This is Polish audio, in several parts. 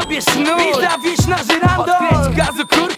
sobie sznur I zawieź na żyrandol. Odkręć gazu kurka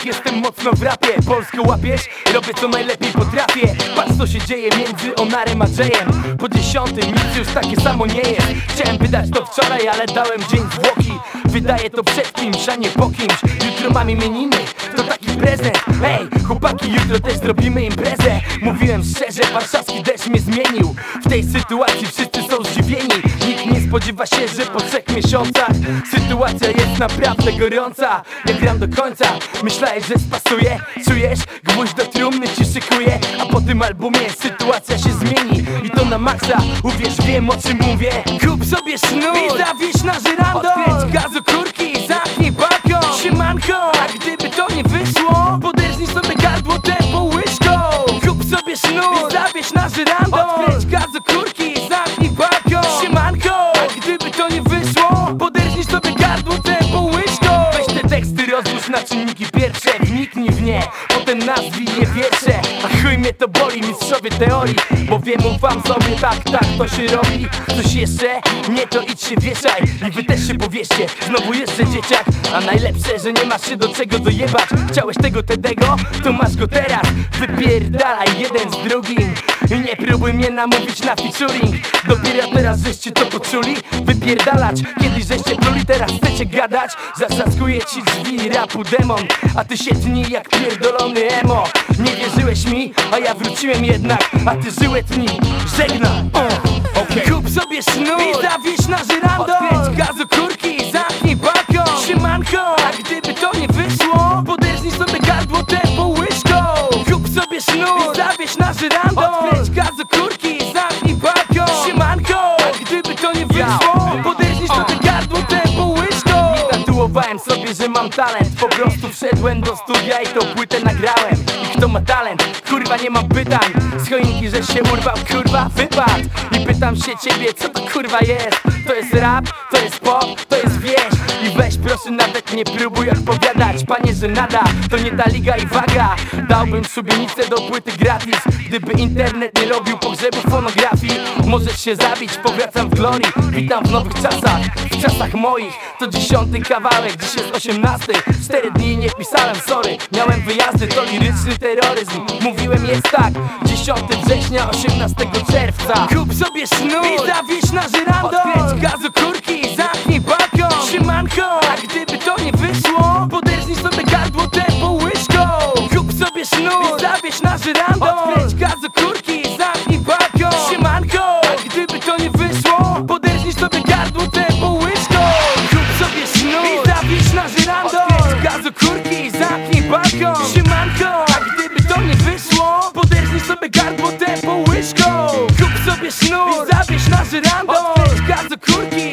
Ziomek, jestem mocno w rapie. Polską łapiesz? Robię co najlepiej potrafię. Patrz co się dzieje między Onarem a Jayem. Po dziesiątym nic już takie samo nie jest. Chciałem wydać to wczoraj, ale dałem dzień zwłoki Wydaję to przed kimś, a nie po kimś. Jutro mam imieniny, to taki prezent. Ej, chłopaki, jutro też zrobimy imprezę. Mówiłem szczerze, warszawski deszcz mnie zmienił. W tej sytuacji wszyscy są zdziwieni. Nikt nie spodziewa się, że po trzech miesiącach Sytuacja jest naprawdę gorąca. Ja gram do końca, myślałeś, że spasuję Czujesz? Gwóźdź do trumny ci szykuję A po tym albumie sytuacja się zmieni. I to na maksa, uwierz, wiem o czym mówię. Kup sobie na czynniki pierwsze Wniknij w nie, potem nazwij je wiersze A chuj mnie to boli, mistrzowie teorii Bo wiem, ufam sobie, tak, tak to się robi. Coś jeszcze? Nie to idź się wieszaj I wy też się powieście, znowu jeszcze dzieciak A najlepsze, że nie masz się do czego dojebać. Chciałeś tego, tego, to masz go teraz. Wypierdalaj jeden z drugim I nie próbuj mnie namówić na featuring. Dopiero teraz żeście to poczuli? Wypierdalać, kiedyś żeście pluli, teraz chcecie gadać. Zatrzaskuje ci drzwi rapu demon A ty się tnij jak pierdolony emo. Nie wierzyłeś mi, a ja wróciłem jednak A ty żyłeś mi, żegnam okay. Kup sobie sznur. I zawieź na żyrandol. Odkręć gazu kurki, zamknij balkon. Siemanko, a gdyby talent. Po prostu wszedłem do studia i tą płytę nagrałem. I kto ma talent? Kurwa nie mam pytań. Z choinki, że się urwał, kurwa wypad. I pytam się ciebie, co to kurwa jest? To jest rap, to jest pop, to jest wieś? I weź proszę nawet nie próbuj odpowiadać. Panie, że nada, to nie ta liga i waga. Dałbym szubienicę do płyty gratis Gdyby internet nie robił pogrzebu fonografii. Możesz się zabić, powracam w glorii. Witam w nowych czasach, w czasach moich. To dziesiąty kawałek, dziś jest osiemnasty. Cztery dni nie pisałem, sorry. Miałem wyjazdy, to liryczny terroryzm. Mówiłem jest tak, 10 września, 18 czerwca. Kup sobie sznur i zawieź na żyrandol. Odkręć gazu kurki, zamknij balkon. Siemanko, a gdyby to nie wyszło Poderżnij sobie gardło tępą łyżką. Kup sobie sznur i zawieź na żyrandol balkon Siemanko, a gdyby to nie wyszło Poderżnij sobie gardło tępą łyżką Kup sobie sznur i zawieź na Odkręć gazu kurki,